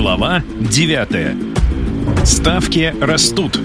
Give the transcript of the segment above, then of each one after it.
Глава 9. Ставки растут.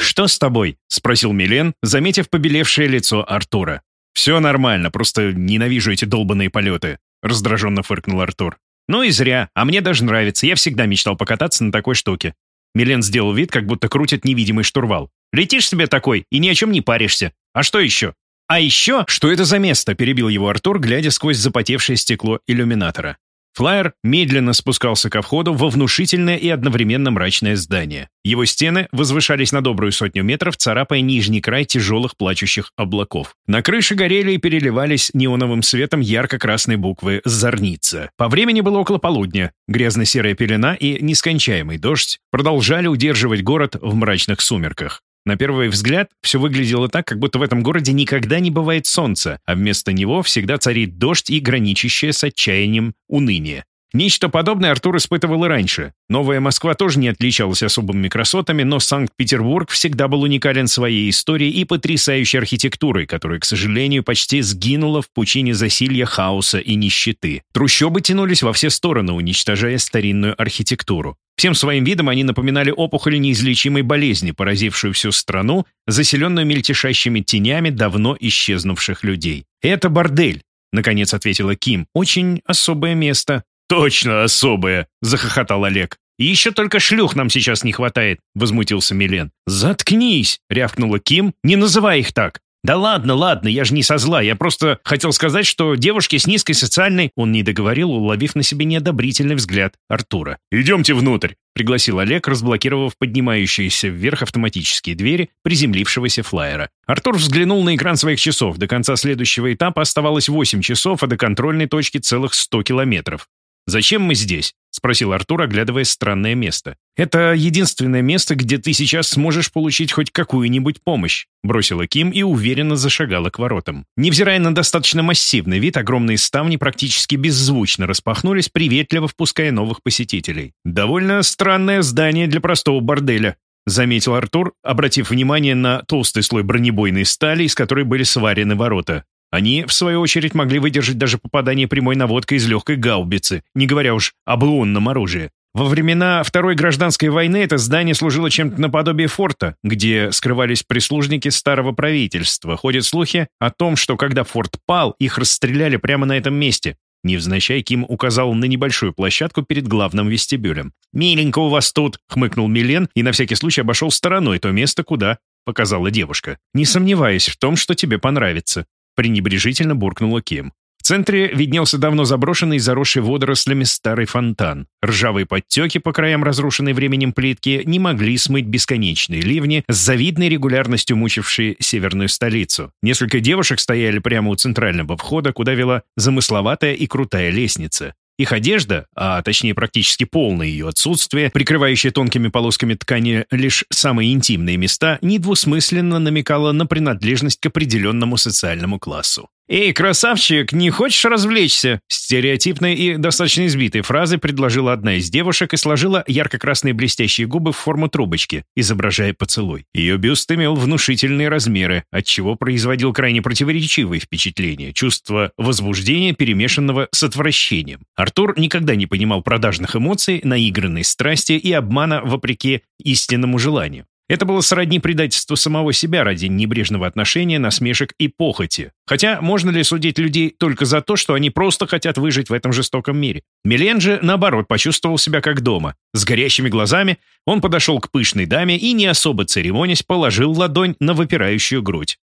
«Что с тобой?» — спросил Милен, заметив побелевшее лицо Артура. «Все нормально, просто ненавижу эти долбанные полеты», — раздраженно фыркнул Артур. «Ну и зря, а мне даже нравится, я всегда мечтал покататься на такой штуке». Милен сделал вид, как будто крутит невидимый штурвал. «Летишь себе такой и ни о чем не паришься. А что еще?» «А еще...» «Что это за место?» — перебил его Артур, глядя сквозь запотевшее стекло иллюминатора. Флайер медленно спускался ко входу во внушительное и одновременно мрачное здание. Его стены возвышались на добрую сотню метров, царапая нижний край тяжелых плачущих облаков. На крыше горели и переливались неоновым светом ярко-красные буквы «Зорница». По времени было около полудня. Грязно-серая пелена и нескончаемый дождь продолжали удерживать город в мрачных сумерках. На первый взгляд все выглядело так, как будто в этом городе никогда не бывает солнца, а вместо него всегда царит дождь и граничащее с отчаянием уныние. Нечто подобное Артур испытывал и раньше. Новая Москва тоже не отличалась особыми красотами, но Санкт-Петербург всегда был уникален своей историей и потрясающей архитектурой, которая, к сожалению, почти сгинула в пучине засилья хаоса и нищеты. Трущобы тянулись во все стороны, уничтожая старинную архитектуру. Всем своим видом они напоминали опухоль неизлечимой болезни, поразившую всю страну, заселенную мельтешащими тенями давно исчезнувших людей. «Это бордель», — наконец ответила Ким. «Очень особое место». «Точно особое!» — захохотал Олег. «И еще только шлюх нам сейчас не хватает», — возмутился Милен. «Заткнись!» — рявкнула Ким. «Не называй их так!» «Да ладно, ладно, я же не со зла. Я просто хотел сказать, что девушки с низкой социальной...» Он не договорил, уловив на себе неодобрительный взгляд Артура. «Идемте внутрь», — пригласил Олег, разблокировав поднимающиеся вверх автоматические двери приземлившегося флайера. Артур взглянул на экран своих часов. До конца следующего этапа оставалось 8 часов, а до контрольной точки целых 100 километров. «Зачем мы здесь?» — спросил Артур, оглядывая странное место. «Это единственное место, где ты сейчас сможешь получить хоть какую-нибудь помощь», — бросила Ким и уверенно зашагала к воротам. Невзирая на достаточно массивный вид, огромные ставни практически беззвучно распахнулись, приветливо впуская новых посетителей. «Довольно странное здание для простого борделя», — заметил Артур, обратив внимание на толстый слой бронебойной стали, из которой были сварены ворота. Они, в свою очередь, могли выдержать даже попадание прямой наводкой из легкой гаубицы, не говоря уж об лунном оружии. Во времена Второй гражданской войны это здание служило чем-то наподобие форта, где скрывались прислужники старого правительства. Ходят слухи о том, что когда форт пал, их расстреляли прямо на этом месте. Невзначай Ким указал на небольшую площадку перед главным вестибюлем. «Миленько у вас тут», — хмыкнул Милен и на всякий случай обошел стороной то место, куда показала девушка. «Не сомневаюсь в том, что тебе понравится», пренебрежительно буркнула Ким. В центре виднелся давно заброшенный, заросший водорослями старый фонтан. Ржавые подтеки по краям разрушенной временем плитки не могли смыть бесконечные ливни с завидной регулярностью мучившие северную столицу. Несколько девушек стояли прямо у центрального входа, куда вела замысловатая и крутая лестница. Их одежда, а точнее практически полное ее отсутствие, прикрывающее тонкими полосками ткани лишь самые интимные места, недвусмысленно намекала на принадлежность к определенному социальному классу. «Эй, красавчик, не хочешь развлечься?» Стереотипной и достаточно избитой фразы предложила одна из девушек и сложила ярко-красные блестящие губы в форму трубочки, изображая поцелуй. Ее бюст имел внушительные размеры, отчего производил крайне противоречивое впечатление, чувство возбуждения, перемешанного с отвращением. Артур никогда не понимал продажных эмоций, наигранной страсти и обмана вопреки истинному желанию. Это было сродни предательству самого себя ради небрежного отношения, насмешек и похоти. Хотя можно ли судить людей только за то, что они просто хотят выжить в этом жестоком мире? Милен же, наоборот, почувствовал себя как дома. С горящими глазами он подошел к пышной даме и, не особо церемонясь, положил ладонь на выпирающую грудь.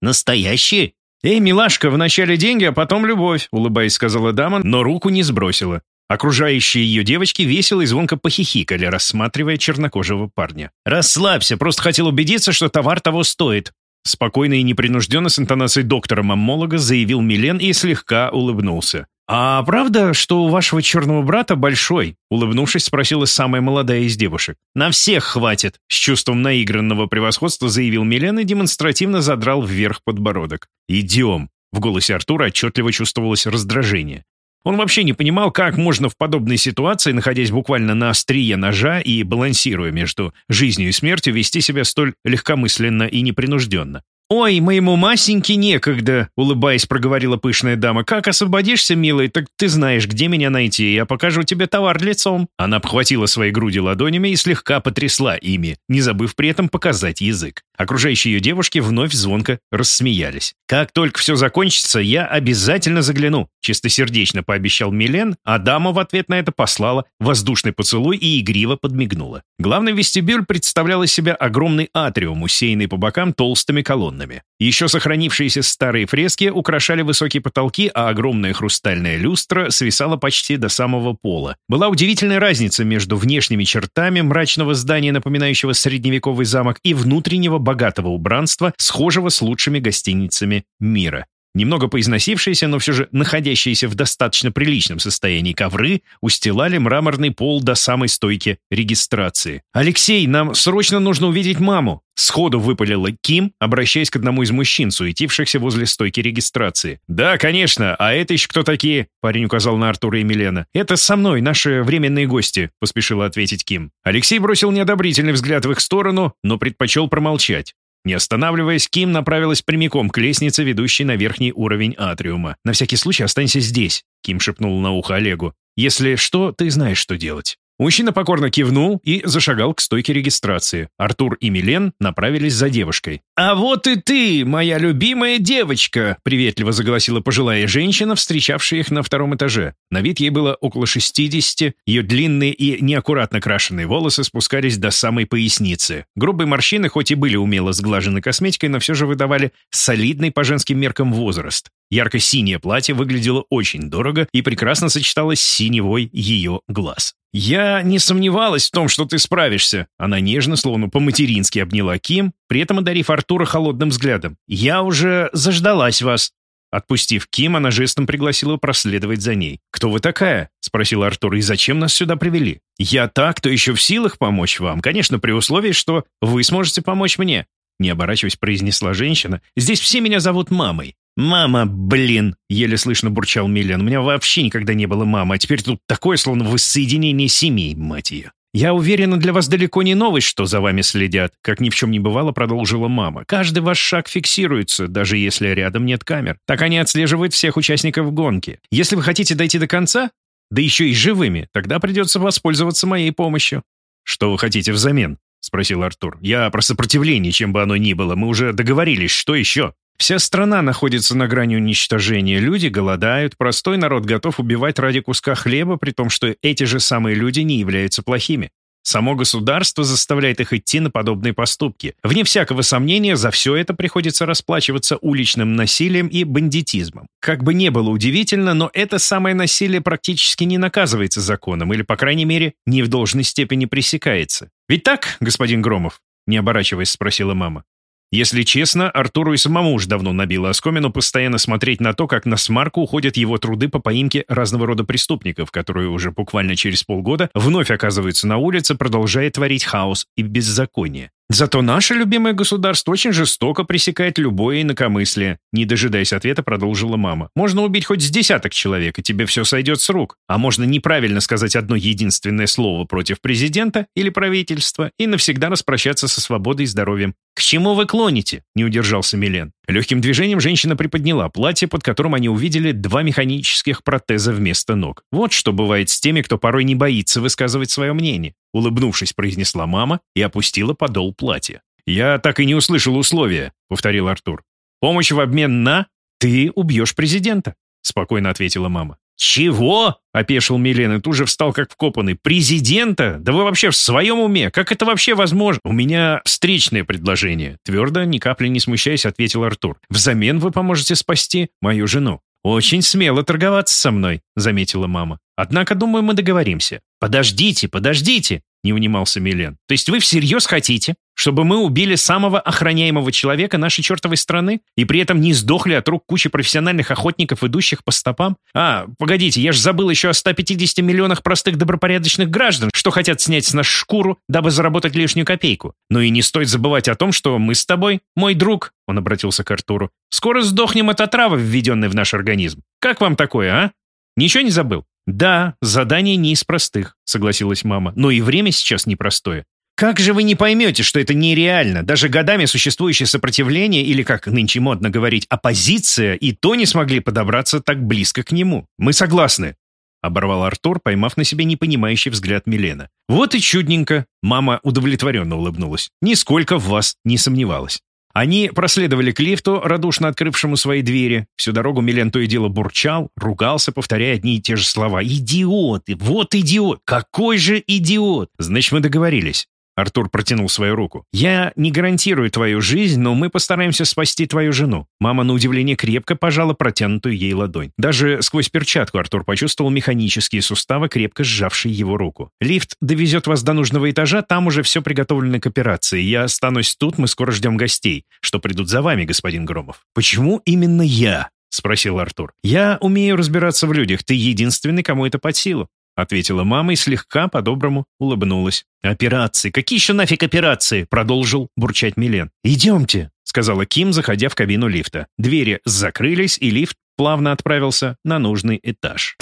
«Настоящие?» «Эй, милашка, вначале деньги, а потом любовь», — улыбаясь, сказала дама, но руку не сбросила. Окружающие ее девочки весело и звонко похихикали, рассматривая чернокожего парня. «Расслабься, просто хотел убедиться, что товар того стоит». Спокойно и непринужденно с интонацией доктора-маммолога заявил Милен и слегка улыбнулся. «А правда, что у вашего черного брата большой?» Улыбнувшись, спросила самая молодая из девушек. «На всех хватит!» С чувством наигранного превосходства заявил Милен и демонстративно задрал вверх подбородок. «Идем!» В голосе Артура отчетливо чувствовалось раздражение. Он вообще не понимал, как можно в подобной ситуации, находясь буквально на острие ножа и балансируя между жизнью и смертью, вести себя столь легкомысленно и непринужденно. «Ой, моему Масеньке некогда», — улыбаясь, проговорила пышная дама. «Как освободишься, милый, так ты знаешь, где меня найти, я покажу тебе товар лицом». Она обхватила свои груди ладонями и слегка потрясла ими, не забыв при этом показать язык. Окружающие ее девушки вновь звонко рассмеялись. «Как только все закончится, я обязательно загляну», — чистосердечно пообещал Милен, а дама в ответ на это послала воздушный поцелуй и игриво подмигнула. Главный вестибюль представлял из себя огромный атриум, усеянный по бокам толстыми колоннами. Еще сохранившиеся старые фрески украшали высокие потолки, а огромная хрустальная люстра свисала почти до самого пола. Была удивительная разница между внешними чертами мрачного здания, напоминающего средневековый замок, и внутреннего богатого убранства, схожего с лучшими гостиницами мира. Немного поизносившиеся, но все же находящиеся в достаточно приличном состоянии ковры устилали мраморный пол до самой стойки регистрации. «Алексей, нам срочно нужно увидеть маму!» Сходу выпалила Ким, обращаясь к одному из мужчин, суетившихся возле стойки регистрации. «Да, конечно. А это еще кто такие?» Парень указал на Артура и Милена. «Это со мной, наши временные гости», — поспешила ответить Ким. Алексей бросил неодобрительный взгляд в их сторону, но предпочел промолчать. Не останавливаясь, Ким направилась прямиком к лестнице, ведущей на верхний уровень атриума. «На всякий случай останься здесь», — Ким шепнул на ухо Олегу. «Если что, ты знаешь, что делать». Мужчина покорно кивнул и зашагал к стойке регистрации. Артур и Милен направились за девушкой. «А вот и ты, моя любимая девочка!» — приветливо заголосила пожилая женщина, встречавшая их на втором этаже. На вид ей было около 60, ее длинные и неаккуратно крашеные волосы спускались до самой поясницы. Грубые морщины, хоть и были умело сглажены косметикой, но все же выдавали солидный по женским меркам возраст. Ярко-синее платье выглядело очень дорого и прекрасно сочеталось с синевой ее глаз. «Я не сомневалась в том, что ты справишься». Она нежно, словно по-матерински обняла Ким, при этом одарив Артура холодным взглядом. «Я уже заждалась вас». Отпустив Ким, она жестом пригласила проследовать за ней. «Кто вы такая?» — спросил Артур. «И зачем нас сюда привели?» «Я так, кто еще в силах помочь вам. Конечно, при условии, что вы сможете помочь мне». Не оборачиваясь, произнесла женщина. «Здесь все меня зовут мамой. «Мама, блин!» — еле слышно бурчал Миллиан. «У меня вообще никогда не было мамы, а теперь тут такое, словно воссоединение семей, мать ее». «Я уверена, для вас далеко не новость, что за вами следят», как ни в чем не бывало, продолжила мама. «Каждый ваш шаг фиксируется, даже если рядом нет камер. Так они отслеживают всех участников гонки. Если вы хотите дойти до конца, да еще и живыми, тогда придется воспользоваться моей помощью». «Что вы хотите взамен?» — спросил Артур. «Я про сопротивление, чем бы оно ни было. Мы уже договорились. Что еще?» Вся страна находится на грани уничтожения. Люди голодают, простой народ готов убивать ради куска хлеба, при том, что эти же самые люди не являются плохими. Само государство заставляет их идти на подобные поступки. Вне всякого сомнения, за все это приходится расплачиваться уличным насилием и бандитизмом. Как бы не было удивительно, но это самое насилие практически не наказывается законом, или, по крайней мере, не в должной степени пресекается. Ведь так, господин Громов? Не оборачиваясь, спросила мама. Если честно, Артуру и самому уж давно набило оскомину постоянно смотреть на то, как на смарку уходят его труды по поимке разного рода преступников, которые уже буквально через полгода вновь оказываются на улице, продолжая творить хаос и беззаконие. Зато наше любимое государство очень жестоко пресекает любое инакомыслие. Не дожидаясь ответа, продолжила мама. Можно убить хоть с десяток человек, и тебе все сойдет с рук. А можно неправильно сказать одно единственное слово против президента или правительства и навсегда распрощаться со свободой и здоровьем. «К чему вы клоните?» – не удержался Милен. Легким движением женщина приподняла платье, под которым они увидели два механических протеза вместо ног. Вот что бывает с теми, кто порой не боится высказывать свое мнение. Улыбнувшись, произнесла мама и опустила подол платья. «Я так и не услышал условия», — повторил Артур. «Помощь в обмен на... Ты убьешь президента», — спокойно ответила мама. «Чего?» — опешил Милен и тут же встал как вкопанный. «Президента? Да вы вообще в своем уме? Как это вообще возможно?» «У меня встречное предложение», — твердо, ни капли не смущаясь, ответил Артур. «Взамен вы поможете спасти мою жену». «Очень смело торговаться со мной», — заметила мама. «Однако, думаю, мы договоримся». «Подождите, подождите», — не унимался Милен. «То есть вы всерьез хотите, чтобы мы убили самого охраняемого человека нашей чертовой страны и при этом не сдохли от рук кучи профессиональных охотников, идущих по стопам? А, погодите, я же забыл еще о 150 миллионах простых добропорядочных граждан, что хотят снять с нас шкуру, дабы заработать лишнюю копейку. Ну и не стоит забывать о том, что мы с тобой, мой друг, он обратился к Артуру, скоро сдохнем от отравы, введенной в наш организм. Как вам такое, а? Ничего не забыл? «Да, задание не из простых», — согласилась мама. «Но и время сейчас непростое. Как же вы не поймете, что это нереально? Даже годами существующее сопротивление, или, как нынче модно говорить, оппозиция, и то не смогли подобраться так близко к нему. Мы согласны. — оборвал Артур, поймав на себе непонимающий взгляд Милена. «Вот и чудненько!» — мама удовлетворенно улыбнулась. «Нисколько в вас не сомневалась». Они проследовали к лифту, радушно открывшему свои двери. Всю дорогу Милен то и дело бурчал, ругался, повторяя одни и те же слова. «Идиоты! Вот идиот! Какой же идиот!» «Значит, мы договорились. Артур протянул свою руку. «Я не гарантирую твою жизнь, но мы постараемся спасти твою жену». Мама, на удивление, крепко пожала протянутую ей ладонь. Даже сквозь перчатку Артур почувствовал механические суставы, крепко сжавшие его руку. «Лифт довезет вас до нужного этажа, там уже все приготовлено к операции. Я останусь тут, мы скоро ждем гостей, что придут за вами, господин Громов». «Почему именно я?» — спросил Артур. «Я умею разбираться в людях. Ты единственный, кому это под силу. — ответила мама и слегка по-доброму улыбнулась. «Операции! Какие еще нафиг операции?» — продолжил бурчать Милен. «Идемте!» — сказала Ким, заходя в кабину лифта. Двери закрылись, и лифт плавно отправился на нужный этаж.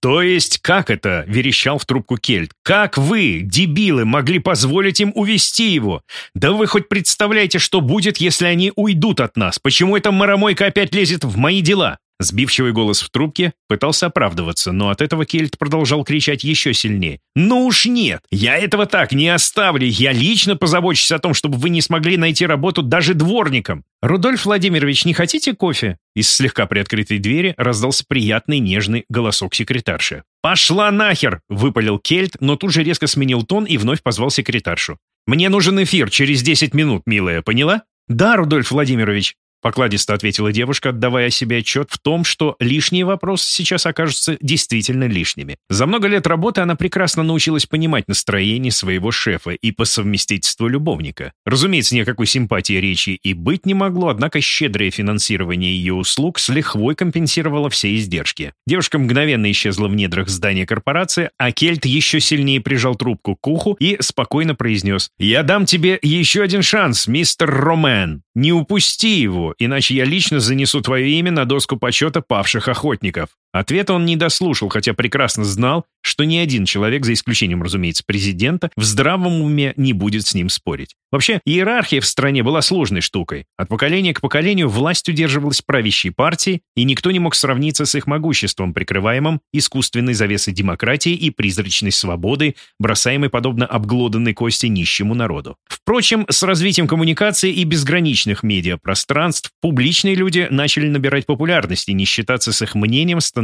«То есть как это?» — верещал в трубку Кельт. «Как вы, дебилы, могли позволить им увести его? Да вы хоть представляете, что будет, если они уйдут от нас? Почему эта маромойка опять лезет в мои дела?» Сбивчивый голос в трубке пытался оправдываться, но от этого Кельт продолжал кричать еще сильнее. «Ну уж нет! Я этого так не оставлю! Я лично позабочусь о том, чтобы вы не смогли найти работу даже дворником!» «Рудольф Владимирович, не хотите кофе?» Из слегка приоткрытой двери раздался приятный нежный голосок секретарши. «Пошла нахер!» — выпалил Кельт, но тут же резко сменил тон и вновь позвал секретаршу. «Мне нужен эфир через 10 минут, милая, поняла?» «Да, Рудольф Владимирович», Покладисто ответила девушка, отдавая себе отчет в том, что лишние вопросы сейчас окажутся действительно лишними. За много лет работы она прекрасно научилась понимать настроение своего шефа и по совместительству любовника. Разумеется, никакой симпатии речи и быть не могло, однако щедрое финансирование ее услуг с лихвой компенсировало все издержки. Девушка мгновенно исчезла в недрах здания корпорации, а Кельт еще сильнее прижал трубку к уху и спокойно произнес «Я дам тебе еще один шанс, мистер Ромен. Не упусти его, иначе я лично занесу твое имя на доску почета павших охотников. Ответ он не дослушал, хотя прекрасно знал, что ни один человек, за исключением, разумеется, президента, в здравом уме не будет с ним спорить. Вообще, иерархия в стране была сложной штукой. От поколения к поколению власть удерживалась правящей партией, и никто не мог сравниться с их могуществом, прикрываемым искусственной завесой демократии и призрачной свободы, бросаемой подобно обглоданной кости нищему народу. Впрочем, с развитием коммуникации и безграничных медиапространств публичные люди начали набирать популярность и не считаться с их мнением становилось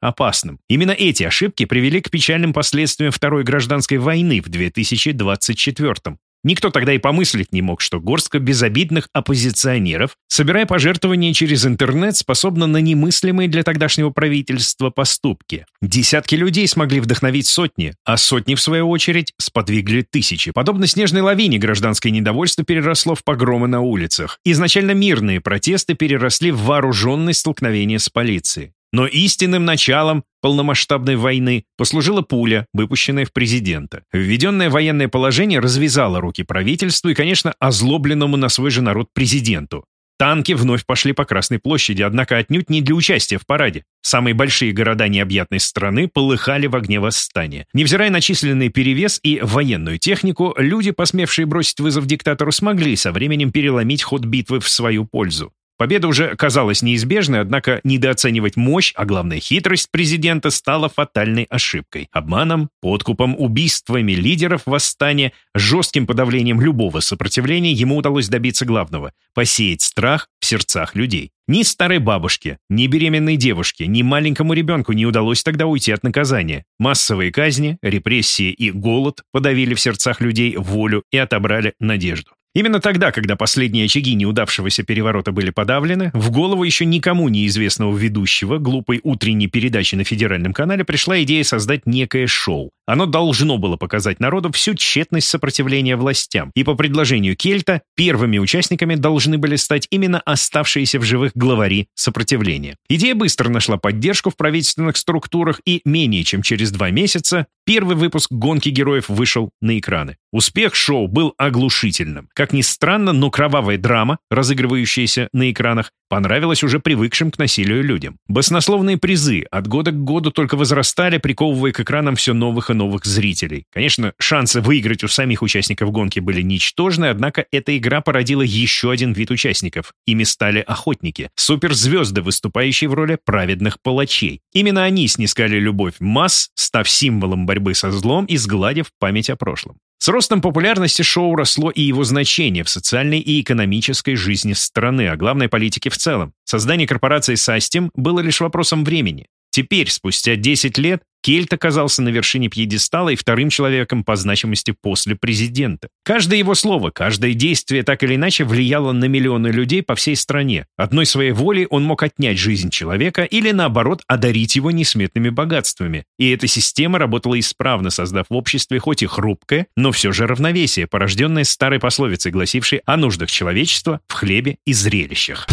опасным. Именно эти ошибки привели к печальным последствиям Второй гражданской войны в 2024 -м. Никто тогда и помыслить не мог, что горстка безобидных оппозиционеров, собирая пожертвования через интернет, способна на немыслимые для тогдашнего правительства поступки. Десятки людей смогли вдохновить сотни, а сотни, в свою очередь, сподвигли тысячи. Подобно снежной лавине гражданское недовольство переросло в погромы на улицах. Изначально мирные протесты переросли в вооруженные столкновения с полицией. Но истинным началом полномасштабной войны послужила пуля, выпущенная в президента. Введенное военное положение развязало руки правительству и, конечно, озлобленному на свой же народ президенту. Танки вновь пошли по Красной площади, однако отнюдь не для участия в параде. Самые большие города необъятной страны полыхали в огне восстания. Невзирая на численный перевес и военную технику, люди, посмевшие бросить вызов диктатору, смогли со временем переломить ход битвы в свою пользу. Победа уже казалась неизбежной, однако недооценивать мощь, а главное хитрость президента стала фатальной ошибкой. Обманом, подкупом, убийствами лидеров восстания, жестким подавлением любого сопротивления ему удалось добиться главного – посеять страх в сердцах людей. Ни старой бабушке, ни беременной девушке, ни маленькому ребенку не удалось тогда уйти от наказания. Массовые казни, репрессии и голод подавили в сердцах людей волю и отобрали надежду. Именно тогда, когда последние очаги неудавшегося переворота были подавлены, в голову еще никому неизвестного ведущего глупой утренней передачи на федеральном канале пришла идея создать некое шоу. Оно должно было показать народу всю тщетность сопротивления властям, и по предложению Кельта первыми участниками должны были стать именно оставшиеся в живых главари сопротивления. Идея быстро нашла поддержку в правительственных структурах, и менее чем через два месяца первый выпуск «Гонки героев» вышел на экраны. Успех шоу был оглушительным. Как ни странно, но кровавая драма, разыгрывающаяся на экранах, понравилось уже привыкшим к насилию людям. Баснословные призы от года к году только возрастали, приковывая к экранам все новых и новых зрителей. Конечно, шансы выиграть у самих участников гонки были ничтожны, однако эта игра породила еще один вид участников. Ими стали охотники, суперзвезды, выступающие в роли праведных палачей. Именно они снискали любовь масс, став символом борьбы со злом сгладив память о прошлом. С ростом популярности шоу росло и его значение в социальной и экономической жизни страны, а главной политике в целом. Создание корпорации Састим было лишь вопросом времени. Теперь, спустя 10 лет, Кельт оказался на вершине пьедестала и вторым человеком по значимости после президента. Каждое его слово, каждое действие так или иначе влияло на миллионы людей по всей стране. Одной своей волей он мог отнять жизнь человека или, наоборот, одарить его несметными богатствами. И эта система работала исправно, создав в обществе хоть и хрупкое, но все же равновесие, порожденное старой пословицей, гласившей о нуждах человечества в хлебе и зрелищах.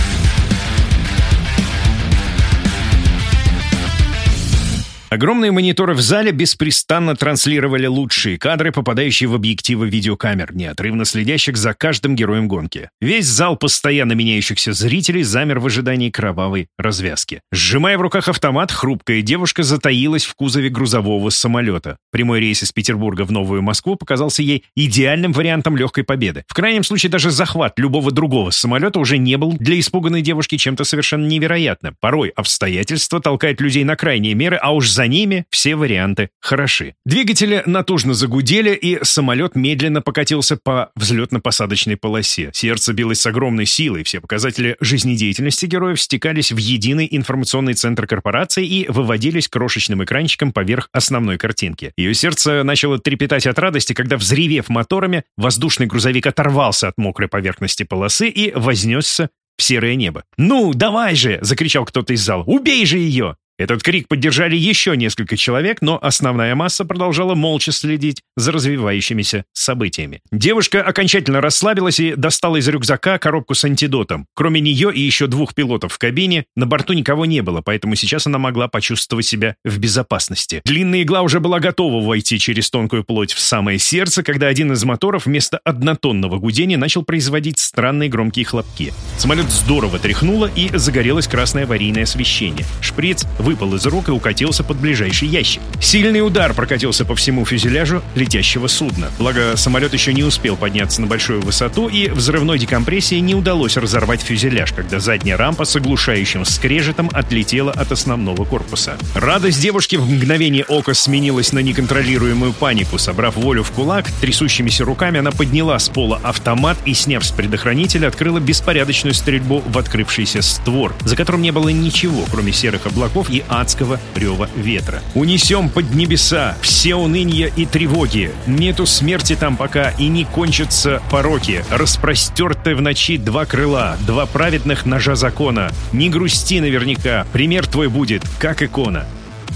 Огромные мониторы в зале беспрестанно транслировали лучшие кадры, попадающие в объективы видеокамер, неотрывно следящих за каждым героем гонки. Весь зал постоянно меняющихся зрителей замер в ожидании кровавой развязки. Сжимая в руках автомат, хрупкая девушка затаилась в кузове грузового самолета. Прямой рейс из Петербурга в Новую Москву показался ей идеальным вариантом легкой победы. В крайнем случае даже захват любого другого самолета уже не был для испуганной девушки чем-то совершенно невероятным. Порой обстоятельства толкают людей на крайние меры, а уж за за ними все варианты хороши. Двигатели натужно загудели, и самолет медленно покатился по взлетно-посадочной полосе. Сердце билось с огромной силой, все показатели жизнедеятельности героев стекались в единый информационный центр корпорации и выводились крошечным экранчиком поверх основной картинки. Ее сердце начало трепетать от радости, когда, взревев моторами, воздушный грузовик оторвался от мокрой поверхности полосы и вознесся в серое небо. «Ну, давай же!» — закричал кто-то из зала. «Убей же ее!» Этот крик поддержали еще несколько человек, но основная масса продолжала молча следить за развивающимися событиями. Девушка окончательно расслабилась и достала из рюкзака коробку с антидотом. Кроме нее и еще двух пилотов в кабине, на борту никого не было, поэтому сейчас она могла почувствовать себя в безопасности. Длинная игла уже была готова войти через тонкую плоть в самое сердце, когда один из моторов вместо однотонного гудения начал производить странные громкие хлопки. Самолет здорово тряхнуло и загорелось красное аварийное освещение. Шприц вы выпал из рук и укатился под ближайший ящик. Сильный удар прокатился по всему фюзеляжу летящего судна. Благо, самолет еще не успел подняться на большую высоту, и взрывной декомпрессии не удалось разорвать фюзеляж, когда задняя рампа с оглушающим скрежетом отлетела от основного корпуса. Радость девушки в мгновение ока сменилась на неконтролируемую панику. Собрав волю в кулак, трясущимися руками она подняла с пола автомат и, сняв с предохранителя, открыла беспорядочную стрельбу в открывшийся створ, за которым не было ничего, кроме серых облаков и адского рева ветра. Унесем под небеса все уныния и тревоги. Нету смерти там пока и не кончатся пороки. Распростерты в ночи два крыла, два праведных ножа закона. Не грусти наверняка, пример твой будет, как икона.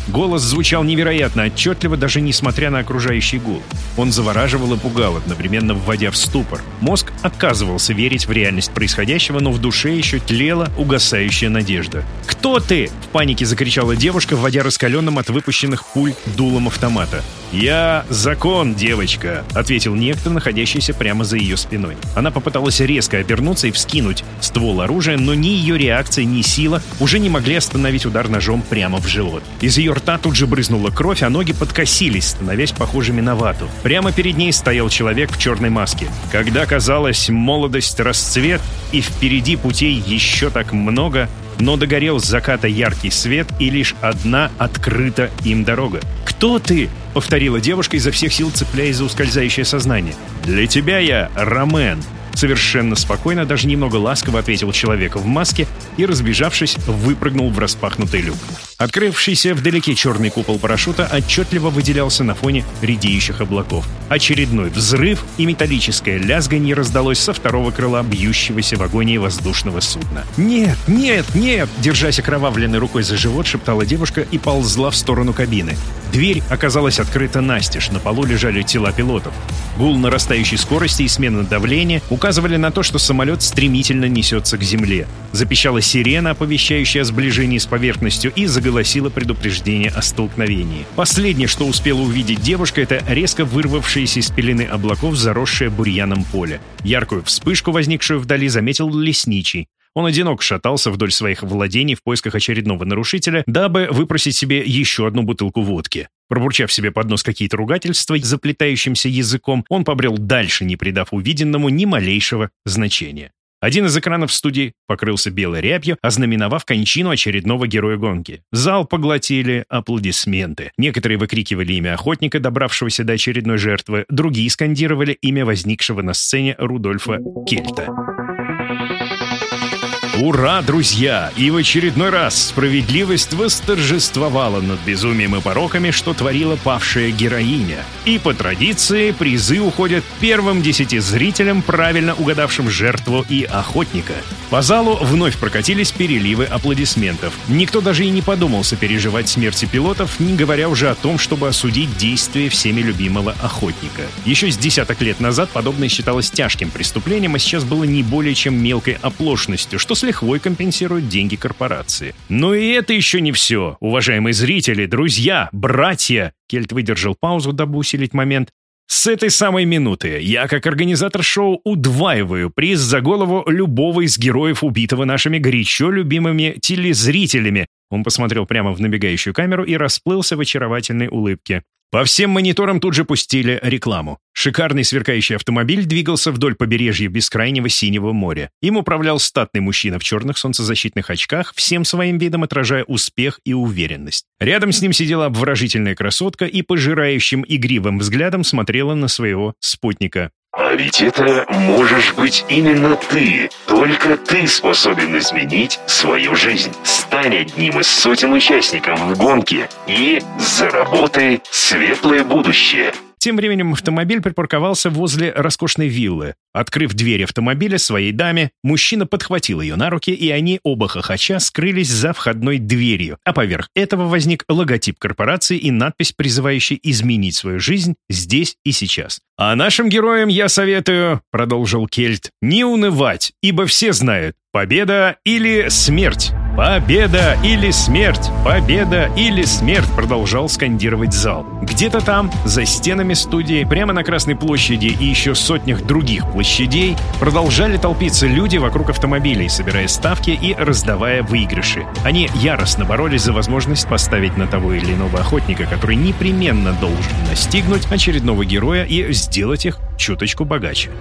Голос звучал невероятно отчетливо, даже несмотря на окружающий гул. Он завораживал и пугал, одновременно вводя в ступор. Мозг отказывался верить в реальность происходящего, но в душе еще тлела угасающая надежда. «Кто ты?» — в панике закричала девушка, вводя раскаленным от выпущенных пуль дулом автомата. «Я закон, девочка», — ответил некто, находящийся прямо за ее спиной. Она попыталась резко обернуться и вскинуть ствол оружия, но ни ее реакция, ни сила уже не могли остановить удар ножом прямо в живот. Из ее рта тут же брызнула кровь, а ноги подкосились, становясь похожими на вату. Прямо перед ней стоял человек в черной маске. Когда казалось, молодость расцвет, и впереди путей еще так много, но догорел с заката яркий свет, и лишь одна открыта им дорога. «Кто ты?» — повторила девушка изо всех сил, цепляясь за ускользающее сознание. «Для тебя я Ромен», Совершенно спокойно, даже немного ласково ответил человек в маске и, разбежавшись, выпрыгнул в распахнутый люк. Открывшийся вдалеке черный купол парашюта отчетливо выделялся на фоне редеющих облаков. Очередной взрыв и металлическое лязганье раздалось со второго крыла бьющегося в агонии воздушного судна. «Нет, нет, нет!» Держась окровавленной рукой за живот, шептала девушка и ползла в сторону кабины. Дверь оказалась открыта настежь, на полу лежали тела пилотов. Гул нарастающей скорости и смена давления указывали на то, что самолет стремительно несется к земле. Запищала сирена, оповещающая о сближении с поверхностью, и заголосила предупреждение о столкновении. Последнее, что успела увидеть девушка, это резко вырвавшееся из пелены облаков заросшее бурьяном поле. Яркую вспышку, возникшую вдали, заметил лесничий. Он одинок шатался вдоль своих владений в поисках очередного нарушителя, дабы выпросить себе еще одну бутылку водки. Пробурчав себе под нос какие-то ругательства заплетающимся языком, он побрел дальше, не придав увиденному ни малейшего значения. Один из экранов студии покрылся белой рябью, ознаменовав кончину очередного героя гонки. Зал поглотили аплодисменты. Некоторые выкрикивали имя охотника, добравшегося до очередной жертвы, другие скандировали имя возникшего на сцене Рудольфа Кельта. Ура, друзья! И в очередной раз справедливость восторжествовала над безумием и пороками, что творила павшая героиня. И по традиции призы уходят первым десяти зрителям, правильно угадавшим жертву и охотника. По залу вновь прокатились переливы аплодисментов. Никто даже и не подумал сопереживать смерти пилотов, не говоря уже о том, чтобы осудить действия всеми любимого охотника. Еще с десяток лет назад подобное считалось тяжким преступлением, а сейчас было не более чем мелкой оплошностью, что с лихвой компенсирует деньги корпорации. Но и это еще не все. Уважаемые зрители, друзья, братья, Кельт выдержал паузу, дабы усилить момент. С этой самой минуты я, как организатор шоу, удваиваю приз за голову любого из героев, убитого нашими горячо любимыми телезрителями. Он посмотрел прямо в набегающую камеру и расплылся в очаровательной улыбке. По всем мониторам тут же пустили рекламу. Шикарный сверкающий автомобиль двигался вдоль побережья бескрайнего синего моря. Им управлял статный мужчина в черных солнцезащитных очках, всем своим видом отражая успех и уверенность. Рядом с ним сидела обворожительная красотка и пожирающим игривым взглядом смотрела на своего спутника. А ведь это можешь быть именно ты. Только ты способен изменить свою жизнь. Стань одним из сотен участников в гонке и заработай светлое будущее. Тем временем автомобиль припарковался возле роскошной виллы. Открыв дверь автомобиля своей даме, мужчина подхватил ее на руки, и они, оба хохоча, скрылись за входной дверью, а поверх этого возник логотип корпорации и надпись, призывающая изменить свою жизнь здесь и сейчас. «А нашим героям я советую», — продолжил Кельт, — «не унывать, ибо все знают, победа или смерть». «Победа или смерть! Победа или смерть!» продолжал скандировать зал. Где-то там, за стенами студии, прямо на Красной площади и еще сотнях других площадей, продолжали толпиться люди вокруг автомобилей, собирая ставки и раздавая выигрыши. Они яростно боролись за возможность поставить на того или иного охотника, который непременно должен настигнуть очередного героя и сделать их чуточку богаче.